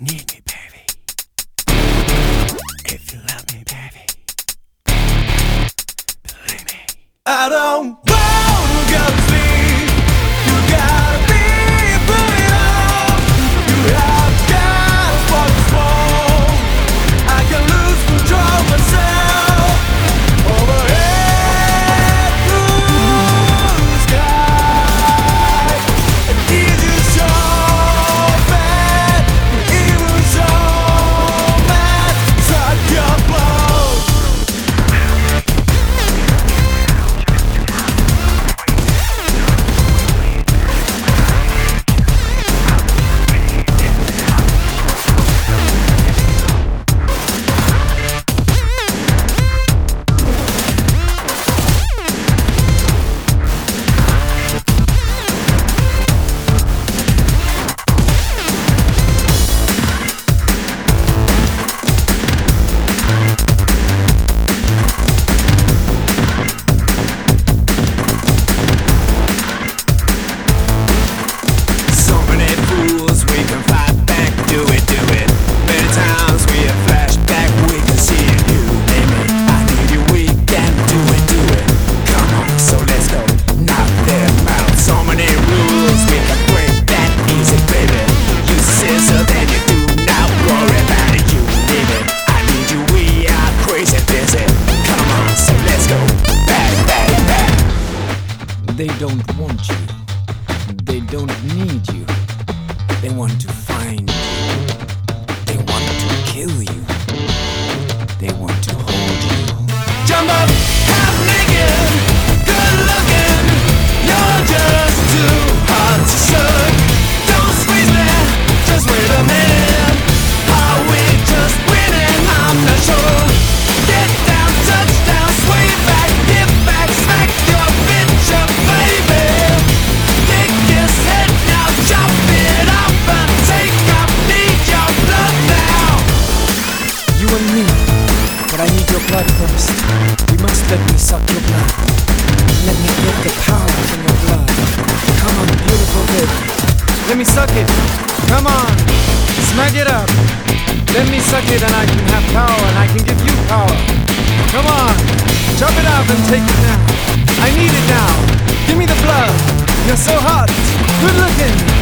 need me, baby. If you love me, baby. Believe me. I don't wanna go. They don't want you. They don't need you. They want to find you. They want to kill you. They want to blood first. You must let me suck your blood. Let me get the power from your blood. Come on, beautiful baby. Let me suck it. Come on. Smack it up. Let me suck it and I can have power and I can give you power. Come on. Chop it up and take it now. I need it now. Give me the blood. You're so hot. Good looking.